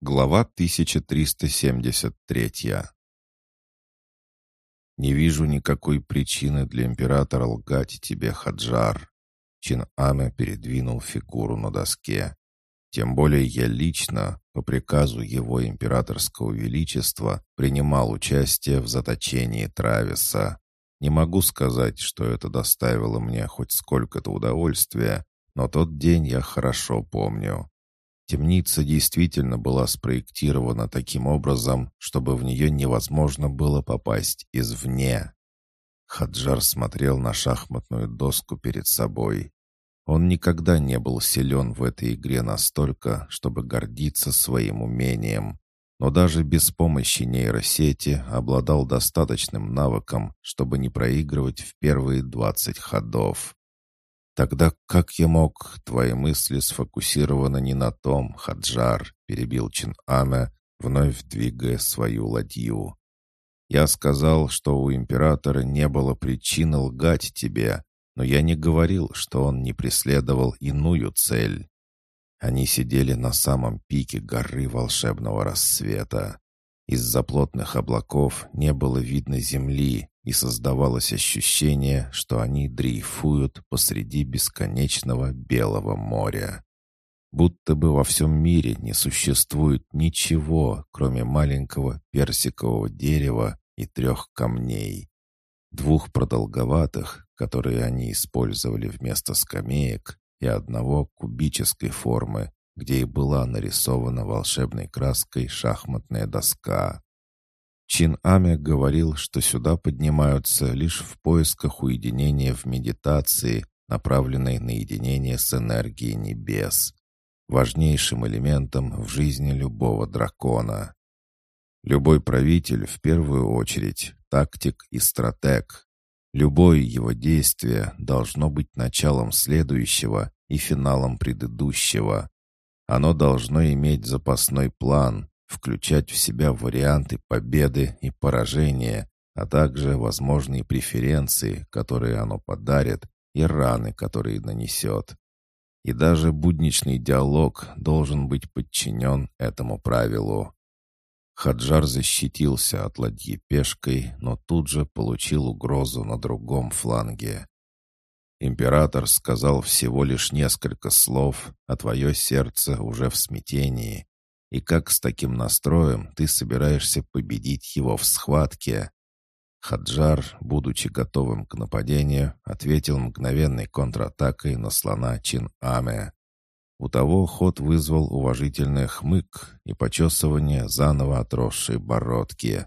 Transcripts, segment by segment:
Глава 1373 «Не вижу никакой причины для императора лгать тебе, Хаджар». Чин Аме передвинул фигуру на доске. «Тем более я лично, по приказу его императорского величества, принимал участие в заточении Трависа. Не могу сказать, что это доставило мне хоть сколько-то удовольствия, но тот день я хорошо помню. Темница действительно была спроектирована таким образом, чтобы в нее невозможно было попасть извне. Хаджар смотрел на шахматную доску перед собой. Он никогда не был силен в этой игре настолько, чтобы гордиться своим умением, но даже без помощи нейросети обладал достаточным навыком, чтобы не проигрывать в первые 20 ходов. «Тогда как я мог? Твои мысли сфокусированы не на том, Хаджар», — перебил Чин Ана, вновь двигая свою ладью. «Я сказал, что у императора не было причины лгать тебе, но я не говорил, что он не преследовал иную цель». Они сидели на самом пике горы волшебного рассвета. Из-за плотных облаков не было видно земли, и создавалось ощущение, что они дрейфуют посреди бесконечного белого моря. Будто бы во всем мире не существует ничего, кроме маленького персикового дерева и трех камней. Двух продолговатых, которые они использовали вместо скамеек, и одного кубической формы, где и была нарисована волшебной краской шахматная доска. Чин Аме говорил, что сюда поднимаются лишь в поисках уединения в медитации, направленной на единение с энергией небес, важнейшим элементом в жизни любого дракона. Любой правитель в первую очередь тактик и стратег. Любое его действие должно быть началом следующего и финалом предыдущего. Оно должно иметь запасной план, включать в себя варианты победы и поражения, а также возможные преференции, которые оно подарит, и раны, которые нанесет. И даже будничный диалог должен быть подчинен этому правилу. Хаджар защитился от ладьи пешкой, но тут же получил угрозу на другом фланге. Император сказал всего лишь несколько слов, а твое сердце уже в смятении. И как с таким настроем ты собираешься победить его в схватке?» Хаджар, будучи готовым к нападению, ответил мгновенной контратакой на слона Чин-Аме. У того ход вызвал уважительный хмык и почесывание заново отросшей бородки.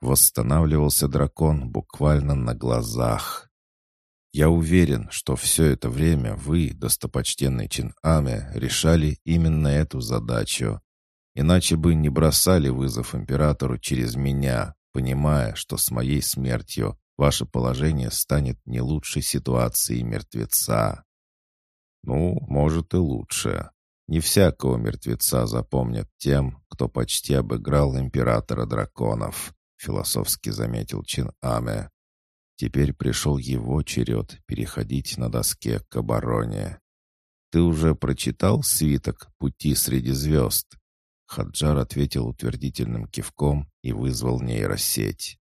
Восстанавливался дракон буквально на глазах. «Я уверен, что все это время вы, достопочтенный Чин-Аме, решали именно эту задачу. Иначе бы не бросали вызов императору через меня, понимая, что с моей смертью ваше положение станет не лучшей ситуацией мертвеца. Ну, может и лучше. Не всякого мертвеца запомнят тем, кто почти обыграл императора драконов, философски заметил Чин Аме. Теперь пришел его черед переходить на доске к обороне. Ты уже прочитал свиток «Пути среди звезд»? Хаджар ответил утвердительным кивком и вызвал нейросеть.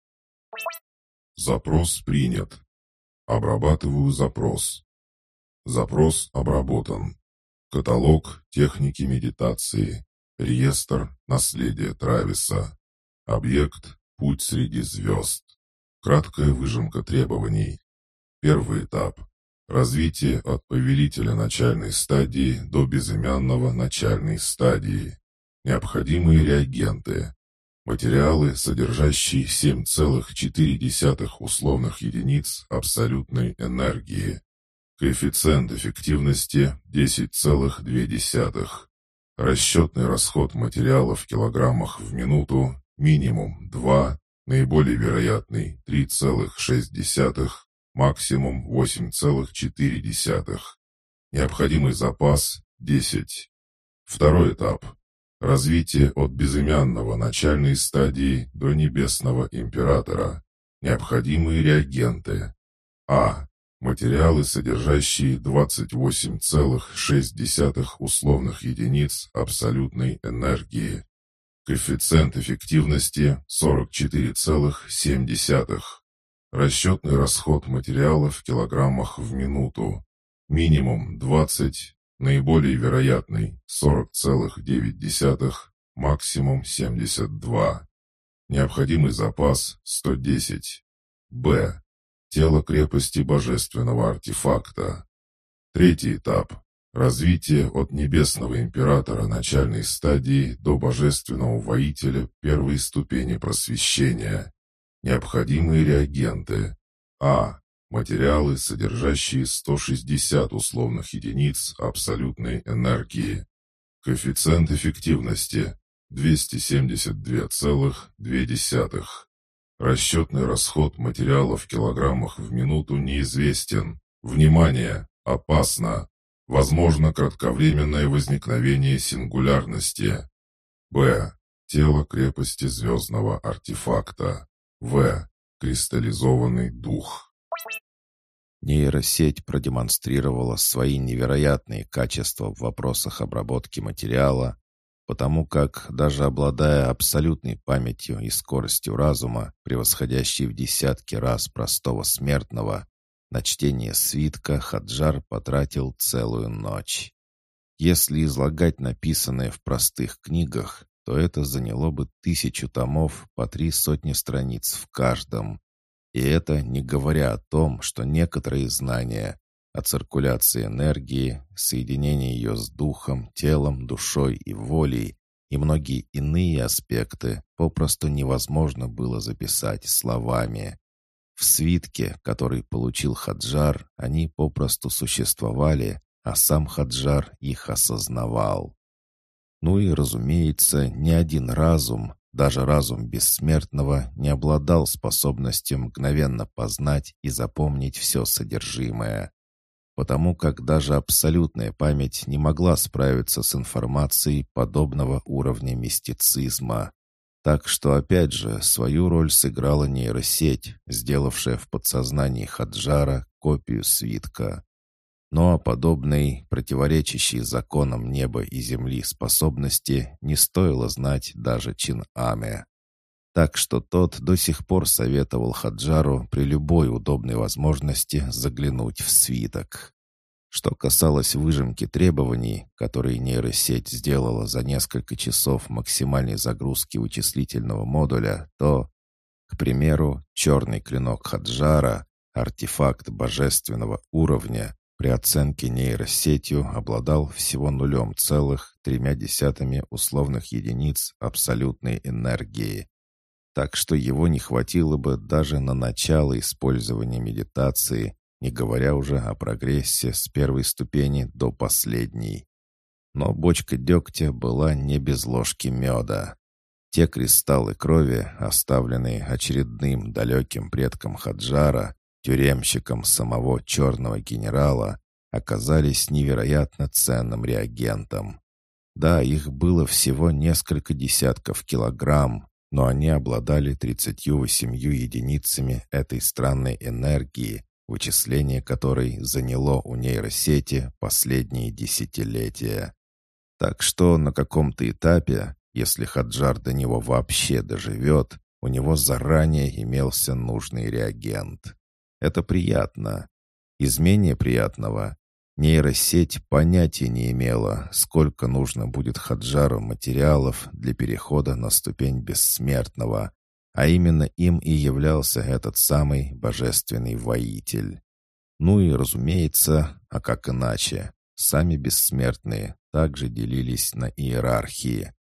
«Запрос принят. Обрабатываю запрос. Запрос обработан. Каталог техники медитации. Реестр наследия Трависа. Объект «Путь среди звезд». Краткая выжимка требований. Первый этап. Развитие от повелителя начальной стадии до безымянного начальной стадии. Необходимые реагенты. Материалы, содержащие 7,4 условных единиц абсолютной энергии. Коэффициент эффективности 10,2. Расчетный расход материалов в килограммах в минуту минимум 2, наиболее вероятный 3,6, максимум 8,4. Необходимый запас 10. Второй этап. Развитие от безымянного начальной стадии до небесного императора. Необходимые реагенты. А. Материалы, содержащие 28,6 условных единиц абсолютной энергии. Коэффициент эффективности 44,7. Расчетный расход материала в килограммах в минуту. Минимум 20, наиболее вероятный 40,9, максимум 72. Необходимый запас 110. Б. Тело крепости божественного артефакта. Третий этап. Развитие от небесного императора начальной стадии до божественного воителя первой ступени просвещения. Необходимые реагенты. А. Материалы, содержащие 160 условных единиц абсолютной энергии. Коэффициент эффективности 272,2. Расчетный расход материала в килограммах в минуту неизвестен. Внимание! Опасно! Возможно кратковременное возникновение сингулярности. Б. Тело крепости звездного артефакта. В. Кристаллизованный дух. Нейросеть продемонстрировала свои невероятные качества в вопросах обработки материала, потому как, даже обладая абсолютной памятью и скоростью разума, превосходящей в десятки раз простого смертного, на чтение свитка Хаджар потратил целую ночь. Если излагать написанное в простых книгах, то это заняло бы тысячу томов по три сотни страниц в каждом. И это не говоря о том, что некоторые знания о циркуляции энергии, соединении ее с духом, телом, душой и волей и многие иные аспекты попросту невозможно было записать словами. В свитке, который получил Хаджар, они попросту существовали, а сам Хаджар их осознавал. Ну и, разумеется, ни один разум, даже разум бессмертного, не обладал способностью мгновенно познать и запомнить все содержимое. Потому как даже абсолютная память не могла справиться с информацией подобного уровня мистицизма. Так что, опять же, свою роль сыграла нейросеть, сделавшая в подсознании Хаджара копию свитка. Но о подобной, противоречащей законам неба и земли способности не стоило знать даже Чин-Аме. Так что тот до сих пор советовал Хаджару при любой удобной возможности заглянуть в свиток. Что касалось выжимки требований, которые нейросеть сделала за несколько часов максимальной загрузки вычислительного модуля, то, к примеру, черный клинок Хаджара, артефакт божественного уровня, при оценке нейросетью обладал всего нулем целых тремя десятыми условных единиц абсолютной энергии. Так что его не хватило бы даже на начало использования медитации не говоря уже о прогрессе с первой ступени до последней. Но бочка дегтя была не без ложки меда. Те кристаллы крови, оставленные очередным далеким предком Хаджара, тюремщиком самого черного генерала, оказались невероятно ценным реагентом. Да, их было всего несколько десятков килограмм, но они обладали 38 единицами этой странной энергии, вычисление которой заняло у нейросети последние десятилетия. Так что на каком-то этапе, если Хаджар до него вообще доживет, у него заранее имелся нужный реагент. Это приятно. Из менее приятного нейросеть понятия не имела, сколько нужно будет Хаджару материалов для перехода на ступень бессмертного, а именно им и являлся этот самый божественный воитель. Ну и, разумеется, а как иначе, сами бессмертные также делились на иерархии.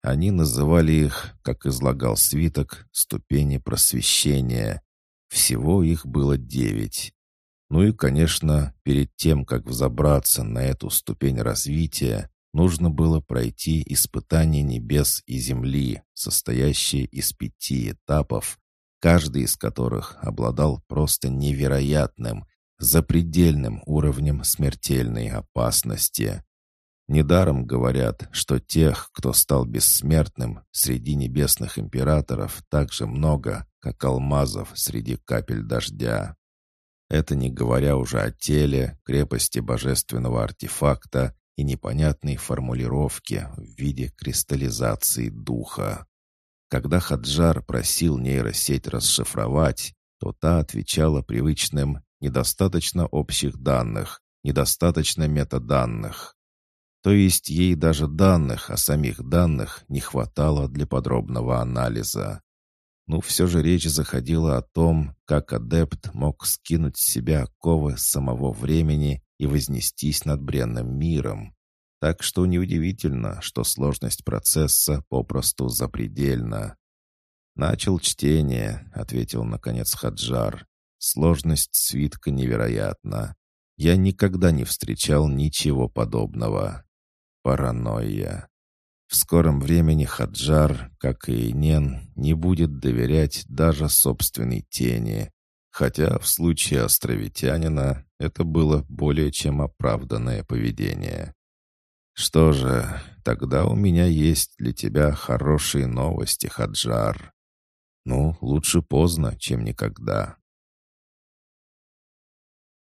Они называли их, как излагал свиток, ступени просвещения. Всего их было девять. Ну и, конечно, перед тем, как взобраться на эту ступень развития, нужно было пройти испытание небес и земли, состоящее из пяти этапов, каждый из которых обладал просто невероятным, запредельным уровнем смертельной опасности. Недаром говорят, что тех, кто стал бессмертным, среди небесных императоров так же много, как алмазов среди капель дождя. Это не говоря уже о теле, крепости божественного артефакта и непонятной формулировки в виде кристаллизации духа. Когда Хаджар просил нейросеть расшифровать, то та отвечала привычным «недостаточно общих данных», «недостаточно метаданных». То есть ей даже данных о самих данных не хватало для подробного анализа. Ну, все же речь заходила о том, как адепт мог скинуть с себя оковы самого времени и вознестись над бренным миром. Так что неудивительно, что сложность процесса попросту запредельна. «Начал чтение», — ответил наконец Хаджар. «Сложность свитка невероятна. Я никогда не встречал ничего подобного. Паранойя. В скором времени Хаджар, как и Нен, не будет доверять даже собственной тени, хотя в случае островитянина это было более чем оправданное поведение. «Что же, тогда у меня есть для тебя хорошие новости, Хаджар. Ну, лучше поздно, чем никогда».